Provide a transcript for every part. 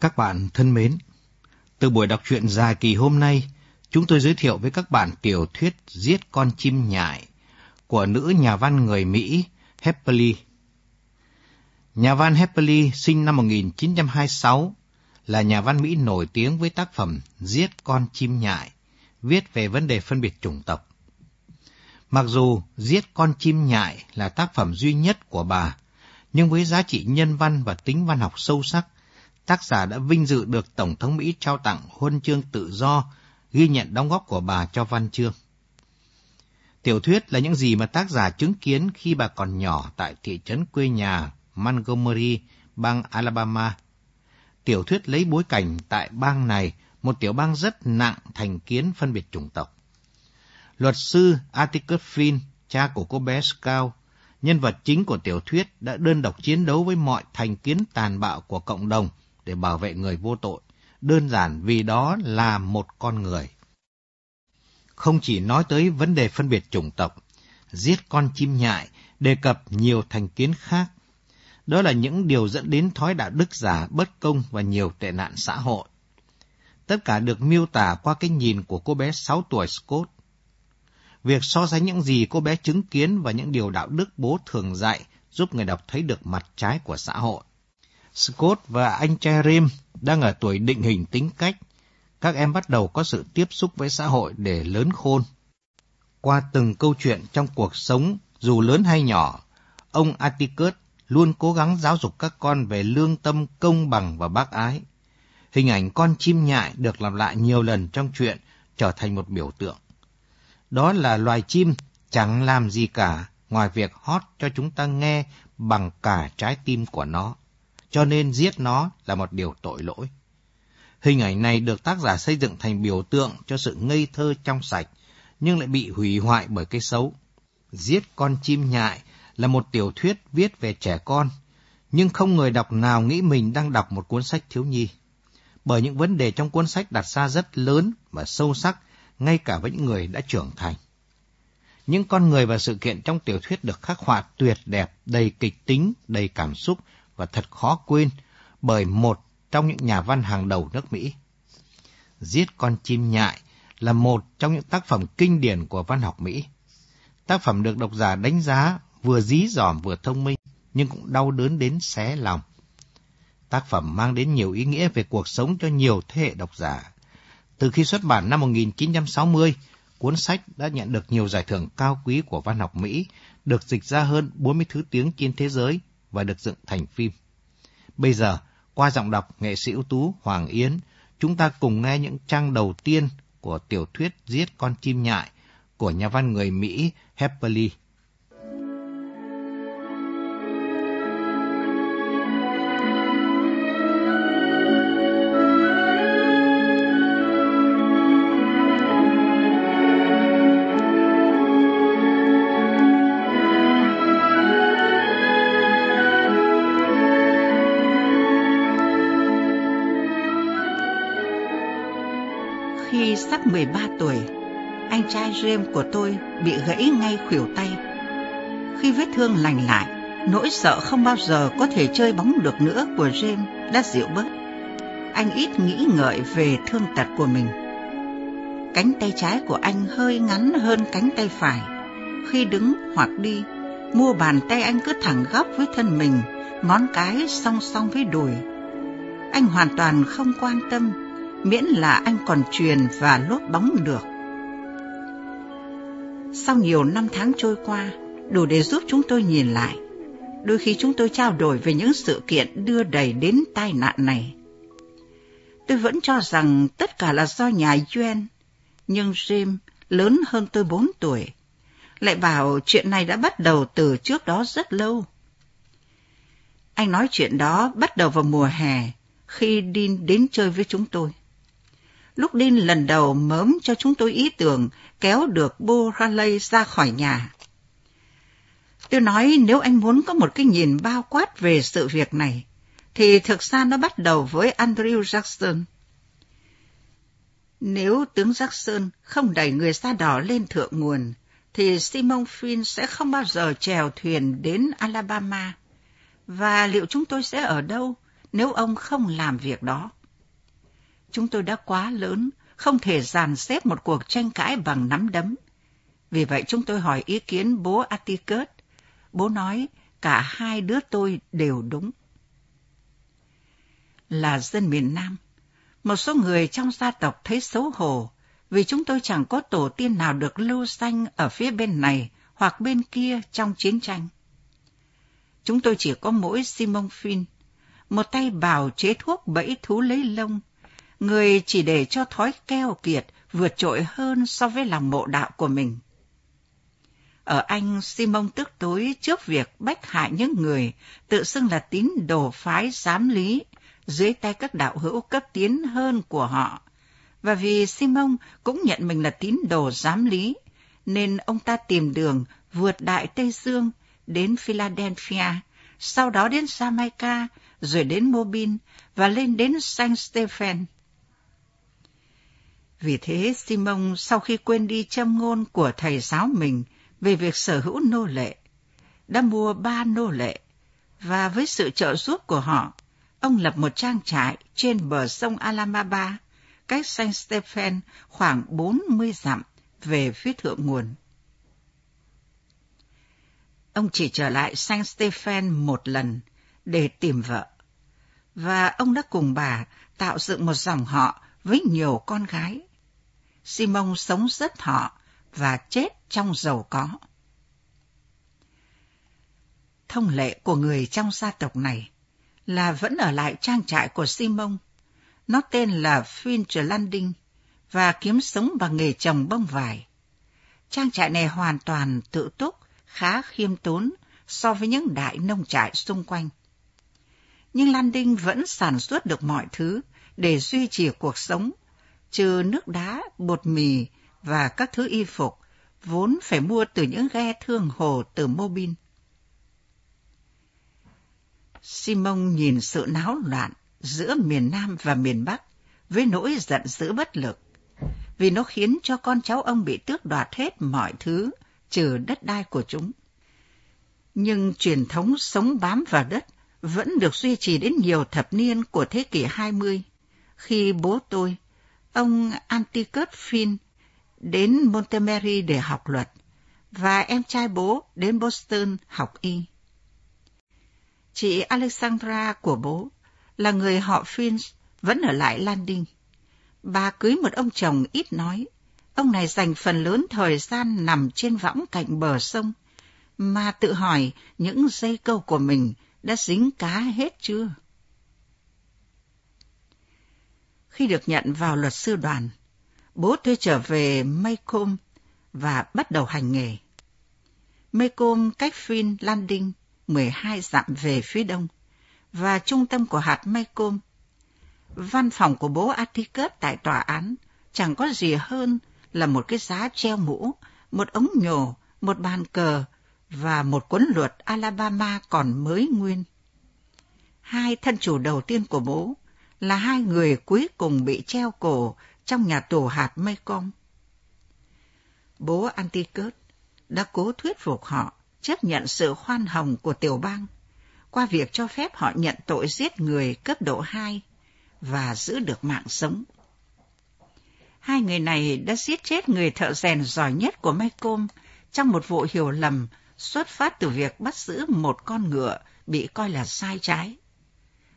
Các bạn thân mến, từ buổi đọc truyện dài kỳ hôm nay, chúng tôi giới thiệu với các bạn tiểu thuyết Giết con chim nhại của nữ nhà văn người Mỹ Heppley. Nhà văn Heppley sinh năm 1926, là nhà văn Mỹ nổi tiếng với tác phẩm Giết con chim nhại, viết về vấn đề phân biệt chủng tộc. Mặc dù Giết con chim nhại là tác phẩm duy nhất của bà, nhưng với giá trị nhân văn và tính văn học sâu sắc, tác giả đã vinh dự được Tổng thống Mỹ trao tặng huân chương tự do, ghi nhận đóng góp của bà cho văn chương. Tiểu thuyết là những gì mà tác giả chứng kiến khi bà còn nhỏ tại thị trấn quê nhà Montgomery, bang Alabama. Tiểu thuyết lấy bối cảnh tại bang này, một tiểu bang rất nặng thành kiến phân biệt chủng tộc. Luật sư Atticus Finn, cha của cô bé Scout, nhân vật chính của tiểu thuyết đã đơn độc chiến đấu với mọi thành kiến tàn bạo của cộng đồng để bảo vệ người vô tội, đơn giản vì đó là một con người. Không chỉ nói tới vấn đề phân biệt chủng tộc, giết con chim nhại đề cập nhiều thành kiến khác. Đó là những điều dẫn đến thói đạo đức giả, bất công và nhiều tệ nạn xã hội. Tất cả được miêu tả qua cái nhìn của cô bé 6 tuổi Scott. Việc so sánh những gì cô bé chứng kiến và những điều đạo đức bố thường dạy giúp người đọc thấy được mặt trái của xã hội. Scott và anh trai Rim đang ở tuổi định hình tính cách. Các em bắt đầu có sự tiếp xúc với xã hội để lớn khôn. Qua từng câu chuyện trong cuộc sống, dù lớn hay nhỏ, ông Atticus luôn cố gắng giáo dục các con về lương tâm công bằng và bác ái. Hình ảnh con chim nhại được làm lại nhiều lần trong chuyện trở thành một biểu tượng. Đó là loài chim chẳng làm gì cả ngoài việc hót cho chúng ta nghe bằng cả trái tim của nó cho nên giết nó là một điều tội lỗi. Hình ảnh này được tác giả xây dựng thành biểu tượng cho sự ngây thơ trong sạch, nhưng lại bị hủy hoại bởi cái xấu. Giết con chim nhại là một tiểu thuyết viết về trẻ con, nhưng không người đọc nào nghĩ mình đang đọc một cuốn sách thiếu nhi. Bởi những vấn đề trong cuốn sách đặt ra rất lớn và sâu sắc, ngay cả với những người đã trưởng thành. Những con người và sự kiện trong tiểu thuyết được khắc họa tuyệt đẹp, đầy kịch tính, đầy cảm xúc, và thật khó quên bởi một trong những nhà văn hàng đầu nước Mỹ. Giết con chim nhại là một trong những tác phẩm kinh điển của văn học Mỹ. Tác phẩm được độc giả đánh giá vừa dí dỏm vừa thông minh, nhưng cũng đau đớn đến xé lòng. Tác phẩm mang đến nhiều ý nghĩa về cuộc sống cho nhiều thế hệ độc giả. Từ khi xuất bản năm 1960, cuốn sách đã nhận được nhiều giải thưởng cao quý của văn học Mỹ, được dịch ra hơn 40 thứ tiếng trên thế giới và được dựng thành phim. Bây giờ, qua giọng đọc nghệ sĩ ưu tú Hoàng Yến, chúng ta cùng nghe những trang đầu tiên của tiểu thuyết Giết con chim nhại của nhà văn người Mỹ Khi sắp 13 tuổi, anh trai James của tôi bị gãy ngay khuỷu tay. Khi vết thương lành lại, nỗi sợ không bao giờ có thể chơi bóng được nữa của James đã dịu bớt. Anh ít nghĩ ngợi về thương tật của mình. Cánh tay trái của anh hơi ngắn hơn cánh tay phải. Khi đứng hoặc đi, mua bàn tay anh cứ thẳng góc với thân mình, ngón cái song song với đùi. Anh hoàn toàn không quan tâm miễn là anh còn truyền và lốp bóng được. Sau nhiều năm tháng trôi qua, đủ để giúp chúng tôi nhìn lại. Đôi khi chúng tôi trao đổi về những sự kiện đưa đẩy đến tai nạn này. Tôi vẫn cho rằng tất cả là do nhà Yuen, nhưng Jim lớn hơn tôi bốn tuổi, lại bảo chuyện này đã bắt đầu từ trước đó rất lâu. Anh nói chuyện đó bắt đầu vào mùa hè, khi Dean đến chơi với chúng tôi. Lúc Đin lần đầu mớm cho chúng tôi ý tưởng kéo được Bo Raleigh ra khỏi nhà. Tôi nói nếu anh muốn có một cái nhìn bao quát về sự việc này, thì thực ra nó bắt đầu với Andrew Jackson. Nếu tướng Jackson không đẩy người da đỏ lên thượng nguồn, thì Simon Finn sẽ không bao giờ chèo thuyền đến Alabama. Và liệu chúng tôi sẽ ở đâu nếu ông không làm việc đó. Chúng tôi đã quá lớn, không thể dàn xếp một cuộc tranh cãi bằng nắm đấm. Vì vậy chúng tôi hỏi ý kiến bố Atticus. Bố nói cả hai đứa tôi đều đúng. Là dân miền Nam, một số người trong gia tộc thấy xấu hổ vì chúng tôi chẳng có tổ tiên nào được lưu danh ở phía bên này hoặc bên kia trong chiến tranh. Chúng tôi chỉ có mỗi Simon Finn, một tay bào chế thuốc bẫy thú lấy lông, người chỉ để cho thói keo kiệt vượt trội hơn so với lòng mộ đạo của mình. Ở Anh, Simon tức tối trước việc bách hại những người tự xưng là tín đồ phái giám lý dưới tay các đạo hữu cấp tiến hơn của họ. Và vì Simon cũng nhận mình là tín đồ giám lý, nên ông ta tìm đường vượt Đại Tây Dương đến Philadelphia, sau đó đến Jamaica, rồi đến mobin và lên đến Saint Stephen. Vì thế, Simon sau khi quên đi châm ngôn của thầy giáo mình về việc sở hữu nô lệ, đã mua ba nô lệ, và với sự trợ giúp của họ, ông lập một trang trại trên bờ sông Alabama, cách Saint Stephen khoảng 40 dặm về phía thượng nguồn. Ông chỉ trở lại Saint Stephen một lần để tìm vợ, và ông đã cùng bà tạo dựng một dòng họ với nhiều con gái. Simon sống rất họ và chết trong giàu có. Thông lệ của người trong gia tộc này là vẫn ở lại trang trại của Simon. Nó tên là Finch Landing và kiếm sống bằng nghề trồng bông vải. Trang trại này hoàn toàn tự túc, khá khiêm tốn so với những đại nông trại xung quanh. Nhưng Landing vẫn sản xuất được mọi thứ để duy trì cuộc sống, trừ nước đá, bột mì và các thứ y phục, vốn phải mua từ những ghe thương hồ từ Mobin. Simon nhìn sự náo loạn giữa miền Nam và miền Bắc với nỗi giận dữ bất lực, vì nó khiến cho con cháu ông bị tước đoạt hết mọi thứ, trừ đất đai của chúng. Nhưng truyền thống sống bám vào đất vẫn được duy trì đến nhiều thập niên của thế kỷ 20, khi bố tôi, ông Anticus Finn, đến Montgomery để học luật, và em trai bố đến Boston học y. Chị Alexandra của bố là người họ Finch vẫn ở lại Landing. Bà cưới một ông chồng ít nói. Ông này dành phần lớn thời gian nằm trên võng cạnh bờ sông, mà tự hỏi những dây câu của mình đã dính cá hết chưa? Khi được nhận vào luật sư đoàn, bố tôi trở về Maycomb và bắt đầu hành nghề. Maycomb cách Fin Landing 12 dặm về phía đông và trung tâm của hạt Maycomb. Văn phòng của bố Atticus tại tòa án chẳng có gì hơn là một cái giá treo mũ, một ống nhổ, một bàn cờ và một cuốn luật Alabama còn mới nguyên. Hai thân chủ đầu tiên của bố là hai người cuối cùng bị treo cổ trong nhà tù hạt Mekong. Bố Anticus đã cố thuyết phục họ chấp nhận sự khoan hồng của tiểu bang qua việc cho phép họ nhận tội giết người cấp độ 2 và giữ được mạng sống. Hai người này đã giết chết người thợ rèn giỏi nhất của Maycomb trong một vụ hiểu lầm xuất phát từ việc bắt giữ một con ngựa bị coi là sai trái.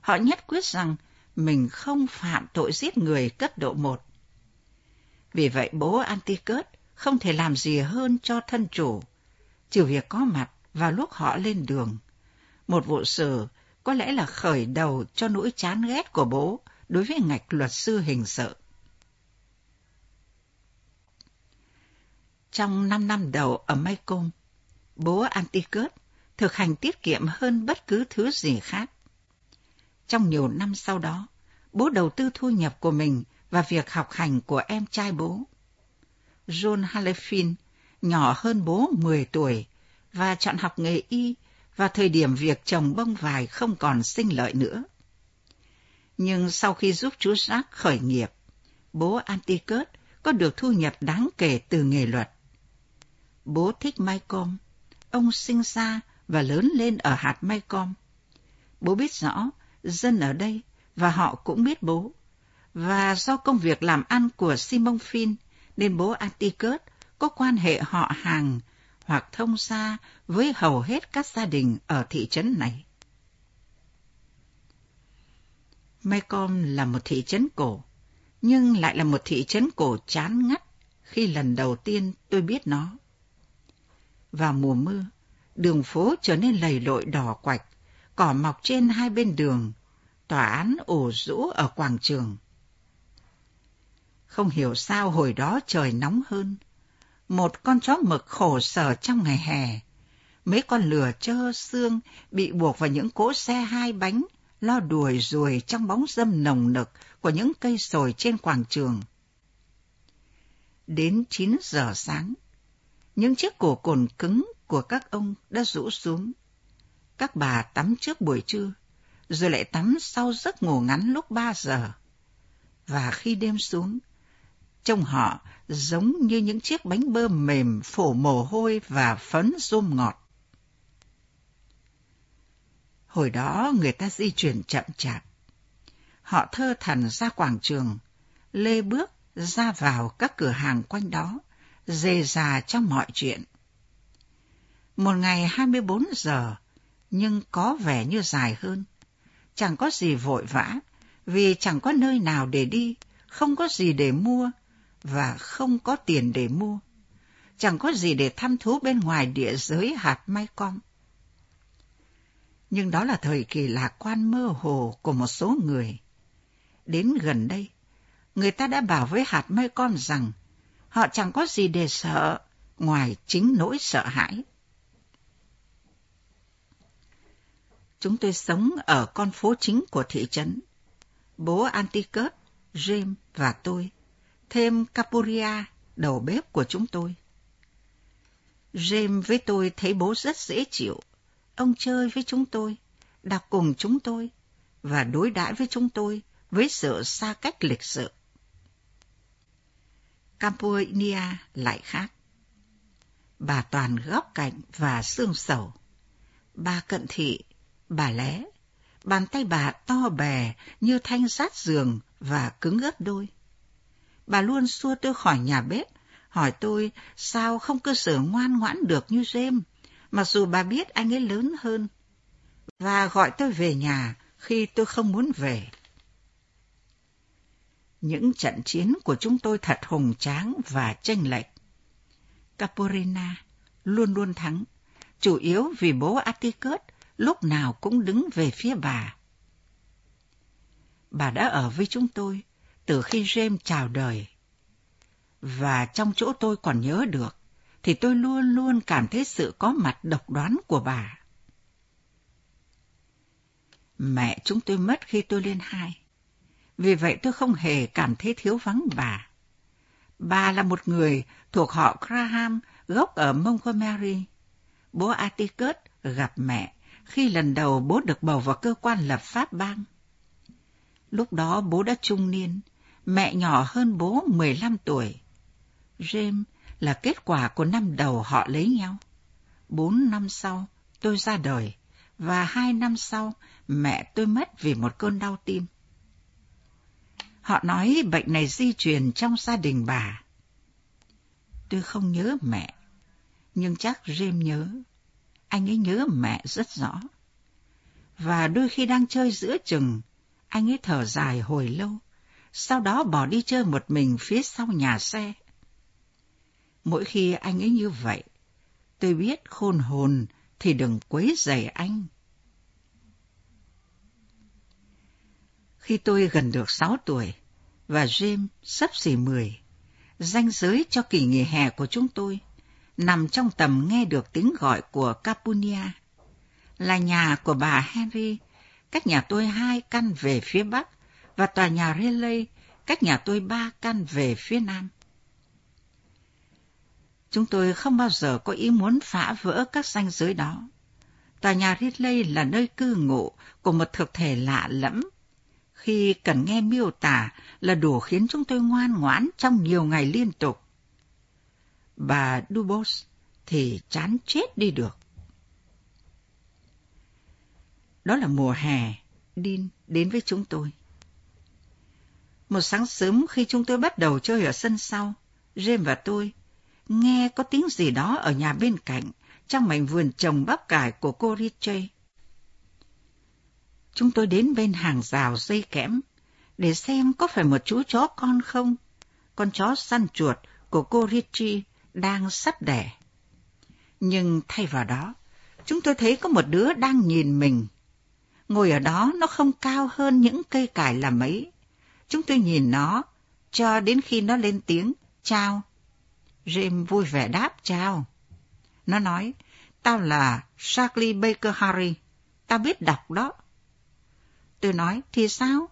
Họ nhất quyết rằng mình không phạm tội giết người cấp độ 1. Vì vậy bố Anticus không thể làm gì hơn cho thân chủ, trừ việc có mặt vào lúc họ lên đường. Một vụ xử có lẽ là khởi đầu cho nỗi chán ghét của bố đối với ngạch luật sư hình sự. Trong năm năm đầu ở Maycomb, bố Anticus thực hành tiết kiệm hơn bất cứ thứ gì khác. Trong nhiều năm sau đó, bố đầu tư thu nhập của mình và việc học hành của em trai bố. John Halefin, nhỏ hơn bố 10 tuổi, và chọn học nghề y vào thời điểm việc trồng bông vải không còn sinh lợi nữa. Nhưng sau khi giúp chú Jack khởi nghiệp, bố Anticus có được thu nhập đáng kể từ nghề luật. Bố thích Maycomb, ông sinh ra và lớn lên ở hạt Maycomb. Bố biết rõ dân ở đây và họ cũng biết bố. Và do công việc làm ăn của Simon Finn nên bố Atticus có quan hệ họ hàng hoặc thông xa với hầu hết các gia đình ở thị trấn này. Mekong là một thị trấn cổ, nhưng lại là một thị trấn cổ chán ngắt khi lần đầu tiên tôi biết nó. Vào mùa mưa, đường phố trở nên lầy lội đỏ quạch, cỏ mọc trên hai bên đường, tòa án ổ rũ ở quảng trường. Không hiểu sao hồi đó trời nóng hơn. Một con chó mực khổ sở trong ngày hè. Mấy con lừa trơ xương bị buộc vào những cỗ xe hai bánh, lo đuổi ruồi trong bóng dâm nồng nực của những cây sồi trên quảng trường. Đến 9 giờ sáng, những chiếc cổ cồn cứng của các ông đã rũ xuống. Các bà tắm trước buổi trưa, rồi lại tắm sau giấc ngủ ngắn lúc 3 giờ. Và khi đêm xuống, trông họ giống như những chiếc bánh bơ mềm phủ mồ hôi và phấn rôm ngọt. Hồi đó người ta di chuyển chậm chạp. Họ thơ thần ra quảng trường, lê bước ra vào các cửa hàng quanh đó, dề già trong mọi chuyện. Một ngày 24 giờ, nhưng có vẻ như dài hơn. Chẳng có gì vội vã, vì chẳng có nơi nào để đi, không có gì để mua, và không có tiền để mua. Chẳng có gì để thăm thú bên ngoài địa giới hạt may con. Nhưng đó là thời kỳ lạc quan mơ hồ của một số người. Đến gần đây, người ta đã bảo với hạt mây con rằng họ chẳng có gì để sợ ngoài chính nỗi sợ hãi. Chúng tôi sống ở con phố chính của thị trấn. Bố Anticus, James và tôi, thêm Capuria, đầu bếp của chúng tôi. James với tôi thấy bố rất dễ chịu. Ông chơi với chúng tôi, đọc cùng chúng tôi và đối đãi với chúng tôi với sự xa cách lịch sự. Campuchia lại khác. Bà toàn góc cạnh và xương sầu. Bà cận thị, bà lé. Bàn tay bà to bè như thanh sát giường và cứng gấp đôi. Bà luôn xua tôi khỏi nhà bếp, hỏi tôi sao không cơ sở ngoan ngoãn được như James, mặc dù bà biết anh ấy lớn hơn. Và gọi tôi về nhà khi tôi không muốn về. Những trận chiến của chúng tôi thật hùng tráng và tranh lệch. Caporena luôn luôn thắng, chủ yếu vì bố Atticus lúc nào cũng đứng về phía bà. Bà đã ở với chúng tôi từ khi James chào đời. Và trong chỗ tôi còn nhớ được, thì tôi luôn luôn cảm thấy sự có mặt độc đoán của bà. Mẹ chúng tôi mất khi tôi lên hai. Vì vậy tôi không hề cảm thấy thiếu vắng bà. Bà là một người thuộc họ Graham, gốc ở Montgomery. Bố Atticus gặp mẹ khi lần đầu bố được bầu vào cơ quan lập pháp bang. Lúc đó bố đã trung niên, mẹ nhỏ hơn bố 15 tuổi. James là kết quả của năm đầu họ lấy nhau. Bốn năm sau, tôi ra đời, và hai năm sau, mẹ tôi mất vì một cơn đau tim. Họ nói bệnh này di truyền trong gia đình bà. Tôi không nhớ mẹ, nhưng chắc James nhớ. Anh ấy nhớ mẹ rất rõ. Và đôi khi đang chơi giữa chừng, anh ấy thở dài hồi lâu, sau đó bỏ đi chơi một mình phía sau nhà xe. Mỗi khi anh ấy như vậy, tôi biết khôn hồn thì đừng quấy rầy anh. Khi tôi gần được sáu tuổi, và James sắp xỉ mười, danh giới cho kỳ nghỉ hè của chúng tôi nằm trong tầm nghe được tiếng gọi của Capunia, là nhà của bà Henry, cách nhà tôi hai căn về phía bắc, và tòa nhà Relay cách nhà tôi ba căn về phía nam. Chúng tôi không bao giờ có ý muốn phá vỡ các ranh giới đó. Tòa nhà Ridley là nơi cư ngụ của một thực thể lạ lẫm. Khi cần nghe miêu tả là đủ khiến chúng tôi ngoan ngoãn trong nhiều ngày liên tục. Bà Dubos thì chán chết đi được. Đó là mùa hè, Dean đến với chúng tôi. Một sáng sớm khi chúng tôi bắt đầu chơi ở sân sau, James và tôi nghe có tiếng gì đó ở nhà bên cạnh, trong mảnh vườn trồng bắp cải của cô Richie. Chúng tôi đến bên hàng rào dây kẽm, để xem có phải một chú chó con không. Con chó săn chuột của cô Richie đang sắp đẻ. Nhưng thay vào đó, chúng tôi thấy có một đứa đang nhìn mình. Ngồi ở đó nó không cao hơn những cây cải là mấy. Chúng tôi nhìn nó cho đến khi nó lên tiếng, chào. James vui vẻ đáp chào. Nó nói, tao là Charlie Baker Harry, tao biết đọc đó. Tôi nói, thì sao?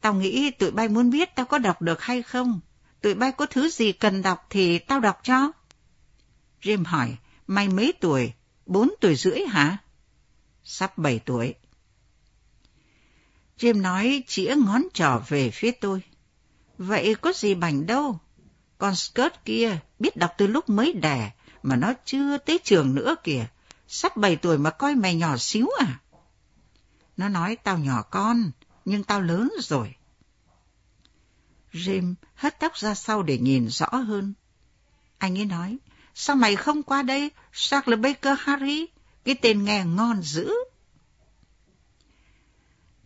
Tao nghĩ tụi bay muốn biết tao có đọc được hay không. Tụi bay có thứ gì cần đọc thì tao đọc cho. Jim hỏi, mày mấy tuổi? Bốn tuổi rưỡi hả? Sắp bảy tuổi. Jim nói chĩa ngón trỏ về phía tôi. Vậy có gì bảnh đâu. Con skirt kia biết đọc từ lúc mới đẻ mà nó chưa tới trường nữa kìa. Sắp bảy tuổi mà coi mày nhỏ xíu à? Nó nói tao nhỏ con, nhưng tao lớn rồi. Jim hất tóc ra sau để nhìn rõ hơn. Anh ấy nói, sao mày không qua đây, Charles Baker Harry? Cái tên nghe ngon dữ.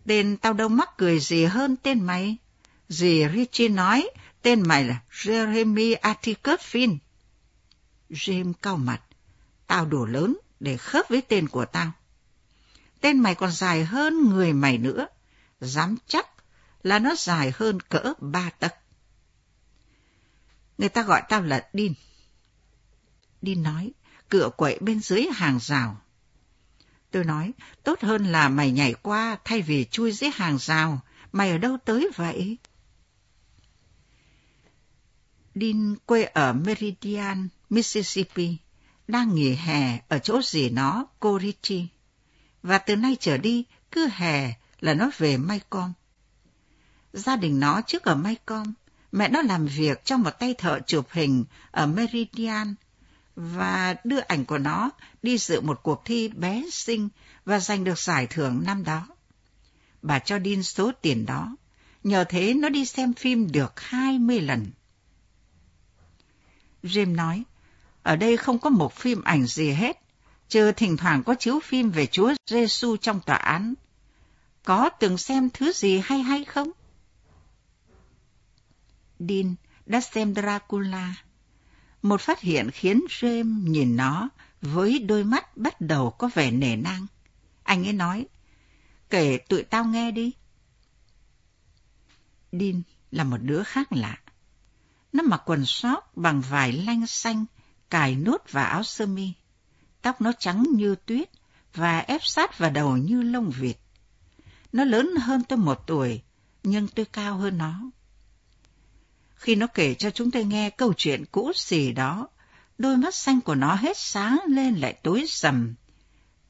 Tên tao đâu mắc cười gì hơn tên mày. Dì Richie nói, tên mày là Jeremy Atticus Finn. Jim cau mặt, tao đủ lớn để khớp với tên của tao tên mày còn dài hơn người mày nữa. Dám chắc là nó dài hơn cỡ ba tấc. Người ta gọi tao là Đin. Đin nói, cửa quậy bên dưới hàng rào. Tôi nói, tốt hơn là mày nhảy qua thay vì chui dưới hàng rào. Mày ở đâu tới vậy? Đin quê ở Meridian, Mississippi, đang nghỉ hè ở chỗ gì nó, Corichi. Và từ nay trở đi cứ hè là nó về Maycomb Gia đình nó trước ở Maycom, mẹ nó làm việc trong một tay thợ chụp hình ở Meridian và đưa ảnh của nó đi dự một cuộc thi bé xinh và giành được giải thưởng năm đó. Bà cho Dean số tiền đó, nhờ thế nó đi xem phim được 20 lần. Jim nói, ở đây không có một phim ảnh gì hết, trừ thỉnh thoảng có chiếu phim về Chúa Giêsu trong tòa án. Có từng xem thứ gì hay hay không? Dean đã xem Dracula. Một phát hiện khiến James nhìn nó với đôi mắt bắt đầu có vẻ nể nang. Anh ấy nói, kể tụi tao nghe đi. Dean là một đứa khác lạ. Nó mặc quần sóc bằng vải lanh xanh, cài nút và áo sơ mi. Tóc nó trắng như tuyết và ép sát vào đầu như lông vịt. Nó lớn hơn tôi một tuổi, nhưng tôi cao hơn nó. Khi nó kể cho chúng tôi nghe câu chuyện cũ xì đó, đôi mắt xanh của nó hết sáng lên lại tối sầm.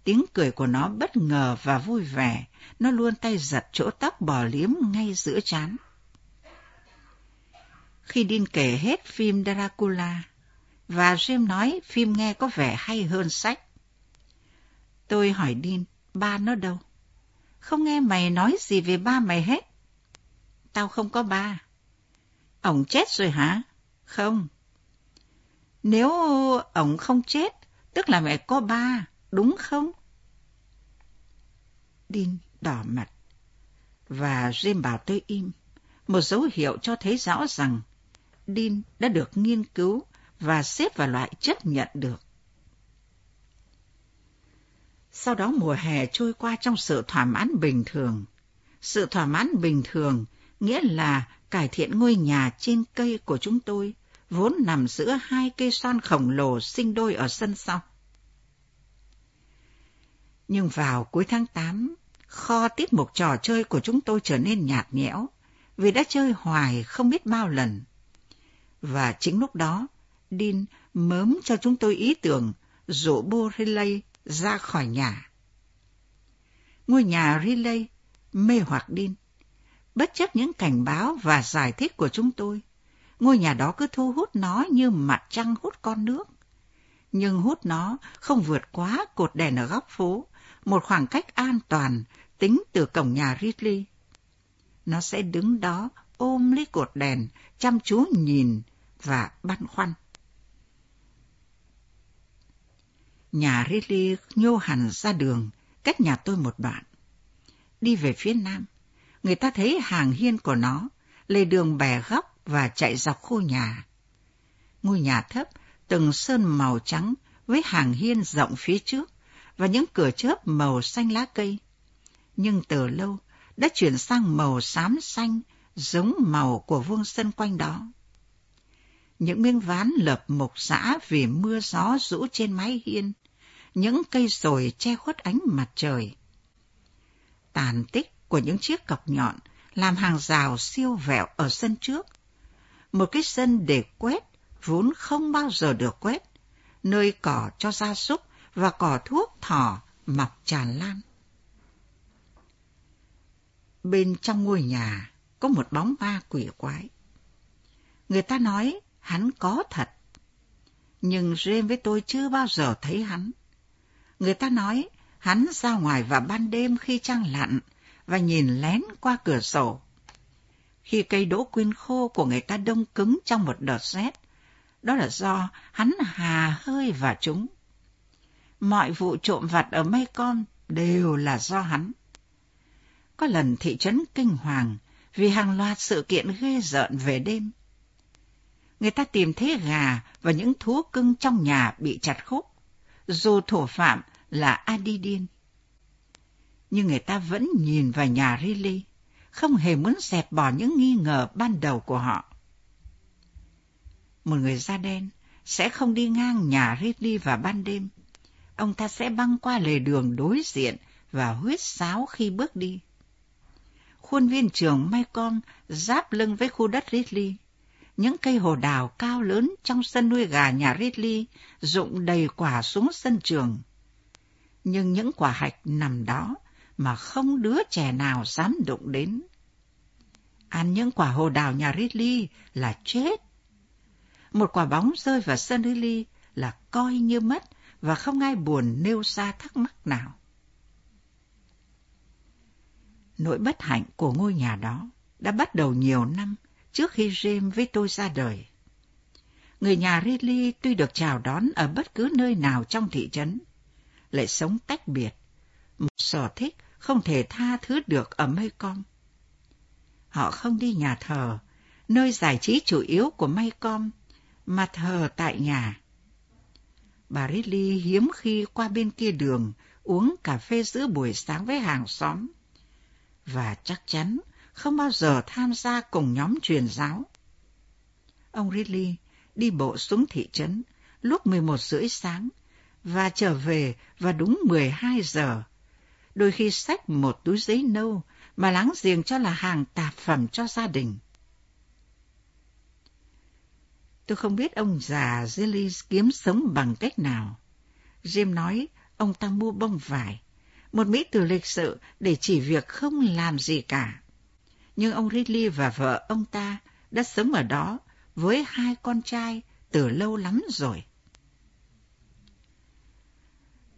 Tiếng cười của nó bất ngờ và vui vẻ, nó luôn tay giật chỗ tóc bò liếm ngay giữa chán Khi điên kể hết phim Dracula, và Jim nói phim nghe có vẻ hay hơn sách. Tôi hỏi điên ba nó đâu? Không nghe mày nói gì về ba mày hết. Tao không có ba. Ổng chết rồi hả? Không. Nếu ổng không chết, tức là mẹ có ba, đúng không? Dean đỏ mặt, và Jim bảo tôi im, một dấu hiệu cho thấy rõ rằng Đin đã được nghiên cứu và xếp vào loại chấp nhận được. Sau đó mùa hè trôi qua trong sự thỏa mãn bình thường. Sự thỏa mãn bình thường nghĩa là cải thiện ngôi nhà trên cây của chúng tôi, vốn nằm giữa hai cây son khổng lồ sinh đôi ở sân sau. Nhưng vào cuối tháng 8, kho tiết mục trò chơi của chúng tôi trở nên nhạt nhẽo, vì đã chơi hoài không biết bao lần. Và chính lúc đó, Dean mớm cho chúng tôi ý tưởng rủ Bo Riley ra khỏi nhà. Ngôi nhà Riley mê hoặc Dean. Bất chấp những cảnh báo và giải thích của chúng tôi, ngôi nhà đó cứ thu hút nó như mặt trăng hút con nước. Nhưng hút nó không vượt quá cột đèn ở góc phố, một khoảng cách an toàn tính từ cổng nhà Ridley. Nó sẽ đứng đó ôm lấy cột đèn, chăm chú nhìn và băn khoăn. Nhà Ridley nhô hẳn ra đường, cách nhà tôi một đoạn. Đi về phía nam, người ta thấy hàng hiên của nó, lề đường bè góc và chạy dọc khu nhà. Ngôi nhà thấp, từng sơn màu trắng với hàng hiên rộng phía trước và những cửa chớp màu xanh lá cây. Nhưng từ lâu đã chuyển sang màu xám xanh giống màu của vuông sân quanh đó. Những miếng ván lợp mục xã vì mưa gió rũ trên mái hiên, những cây sồi che khuất ánh mặt trời. Tàn tích của những chiếc cọc nhọn làm hàng rào siêu vẹo ở sân trước. Một cái sân để quét vốn không bao giờ được quét, nơi cỏ cho gia súc và cỏ thuốc thỏ mọc tràn lan. Bên trong ngôi nhà có một bóng ma quỷ quái. Người ta nói hắn có thật, nhưng riêng với tôi chưa bao giờ thấy hắn. Người ta nói hắn ra ngoài vào ban đêm khi trăng lặn và nhìn lén qua cửa sổ. Khi cây đỗ quyên khô của người ta đông cứng trong một đợt rét, đó là do hắn hà hơi và chúng. Mọi vụ trộm vặt ở mây con đều là do hắn. Có lần thị trấn kinh hoàng vì hàng loạt sự kiện ghê rợn về đêm. Người ta tìm thấy gà và những thú cưng trong nhà bị chặt khúc, dù thủ phạm là Adidin. Nhưng người ta vẫn nhìn vào nhà Riley, không hề muốn dẹp bỏ những nghi ngờ ban đầu của họ. Một người da đen sẽ không đi ngang nhà Ridley vào ban đêm. Ông ta sẽ băng qua lề đường đối diện và huyết sáo khi bước đi. Khuôn viên trường Maycon giáp lưng với khu đất Ridley. Những cây hồ đào cao lớn trong sân nuôi gà nhà Ridley rụng đầy quả xuống sân trường. Nhưng những quả hạch nằm đó mà không đứa trẻ nào dám đụng đến. Ăn những quả hồ đào nhà Ridley là chết một quả bóng rơi vào sân Ridley là coi như mất và không ai buồn nêu ra thắc mắc nào. Nỗi bất hạnh của ngôi nhà đó đã bắt đầu nhiều năm trước khi James với tôi ra đời. Người nhà Ridley tuy được chào đón ở bất cứ nơi nào trong thị trấn, lại sống tách biệt, một sở thích không thể tha thứ được ở Maycom. Họ không đi nhà thờ, nơi giải trí chủ yếu của Maycom mà thờ tại nhà. Bà Ridley hiếm khi qua bên kia đường uống cà phê giữa buổi sáng với hàng xóm. Và chắc chắn không bao giờ tham gia cùng nhóm truyền giáo. Ông Ridley đi bộ xuống thị trấn lúc 11 rưỡi sáng và trở về vào đúng 12 giờ. Đôi khi xách một túi giấy nâu mà láng giềng cho là hàng tạp phẩm cho gia đình. Tôi không biết ông già Zilly kiếm sống bằng cách nào. Jim nói ông ta mua bông vải, một mỹ từ lịch sự để chỉ việc không làm gì cả. Nhưng ông Ridley và vợ ông ta đã sống ở đó với hai con trai từ lâu lắm rồi.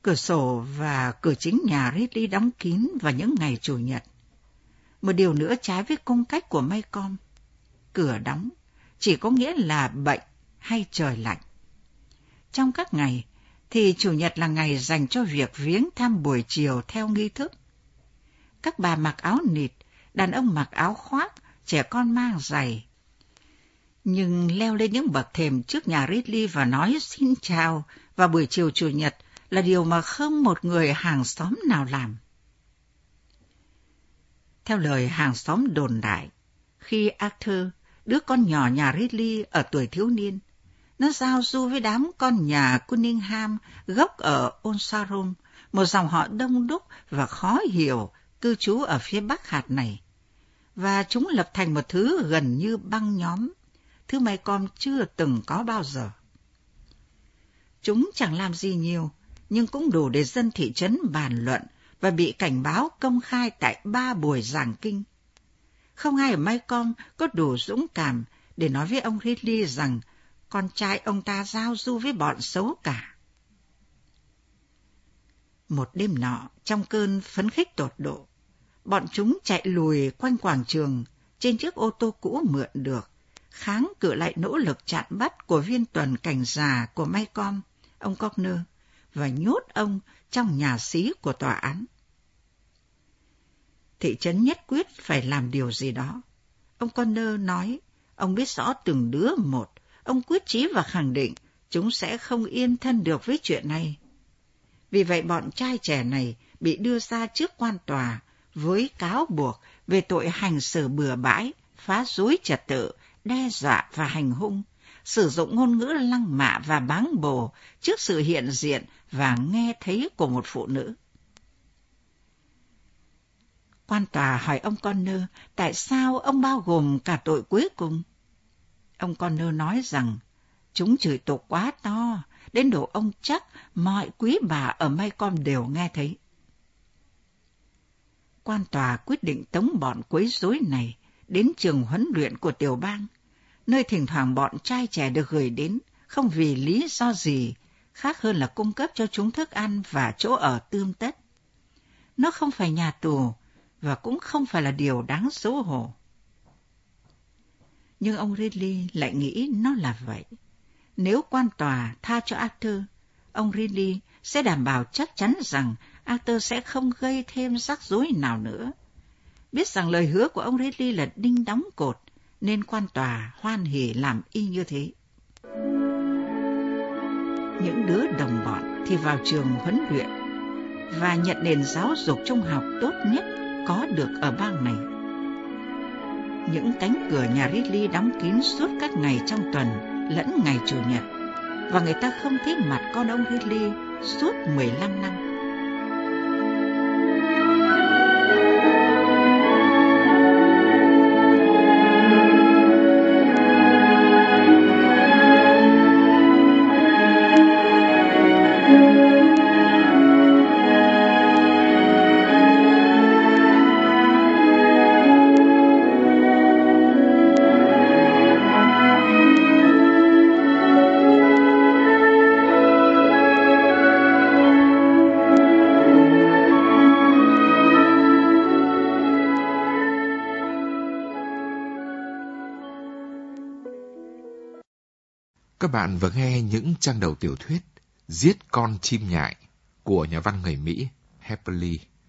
Cửa sổ và cửa chính nhà Ridley đóng kín vào những ngày Chủ nhật. Một điều nữa trái với cung cách của Maycom. Cửa đóng chỉ có nghĩa là bệnh hay trời lạnh. Trong các ngày, thì Chủ nhật là ngày dành cho việc viếng thăm buổi chiều theo nghi thức. Các bà mặc áo nịt, đàn ông mặc áo khoác, trẻ con mang giày. Nhưng leo lên những bậc thềm trước nhà Ridley và nói xin chào vào buổi chiều Chủ nhật là điều mà không một người hàng xóm nào làm. Theo lời hàng xóm đồn đại, khi Arthur đứa con nhỏ nhà Ridley ở tuổi thiếu niên. Nó giao du với đám con nhà Cunningham gốc ở Onsarum, một dòng họ đông đúc và khó hiểu cư trú ở phía bắc hạt này. Và chúng lập thành một thứ gần như băng nhóm, thứ mày con chưa từng có bao giờ. Chúng chẳng làm gì nhiều, nhưng cũng đủ để dân thị trấn bàn luận và bị cảnh báo công khai tại ba buổi giảng kinh. Không ai ở Maycom có đủ dũng cảm để nói với ông Ridley rằng con trai ông ta giao du với bọn xấu cả. Một đêm nọ, trong cơn phấn khích tột độ, Bọn chúng chạy lùi quanh quảng trường trên chiếc ô tô cũ mượn được, kháng cự lại nỗ lực chặn bắt của viên tuần cảnh già của Maycom, ông Corner, và nhốt ông trong nhà xí của tòa án. Thị trấn nhất quyết phải làm điều gì đó. Ông Conner nói, ông biết rõ từng đứa một, ông quyết chí và khẳng định chúng sẽ không yên thân được với chuyện này. Vì vậy bọn trai trẻ này bị đưa ra trước quan tòa với cáo buộc về tội hành xử bừa bãi, phá rối trật tự, đe dọa và hành hung, sử dụng ngôn ngữ lăng mạ và báng bồ trước sự hiện diện và nghe thấy của một phụ nữ. Quan tòa hỏi ông Connor tại sao ông bao gồm cả tội cuối cùng. Ông Connor nói rằng chúng chửi tục quá to, đến độ ông chắc mọi quý bà ở Maycom đều nghe thấy. Quan tòa quyết định tống bọn quấy rối này đến trường huấn luyện của tiểu bang, nơi thỉnh thoảng bọn trai trẻ được gửi đến, không vì lý do gì khác hơn là cung cấp cho chúng thức ăn và chỗ ở tươm tất. Nó không phải nhà tù và cũng không phải là điều đáng xấu hổ. Nhưng ông Ridley lại nghĩ nó là vậy. Nếu quan tòa tha cho Arthur, ông Ridley sẽ đảm bảo chắc chắn rằng Arthur sẽ không gây thêm rắc rối nào nữa. Biết rằng lời hứa của ông Ridley là đinh đóng cột, nên quan tòa hoan hỉ làm y như thế. Những đứa đồng bọn thì vào trường huấn luyện và nhận nền giáo dục trung học tốt nhất có được ở bang này. Những cánh cửa nhà Ridley đóng kín suốt các ngày trong tuần lẫn ngày Chủ nhật, và người ta không thấy mặt con ông Ridley suốt 15 năm. Các bạn vừa nghe những trang đầu tiểu thuyết Giết con chim nhại của nhà văn người Mỹ Happily.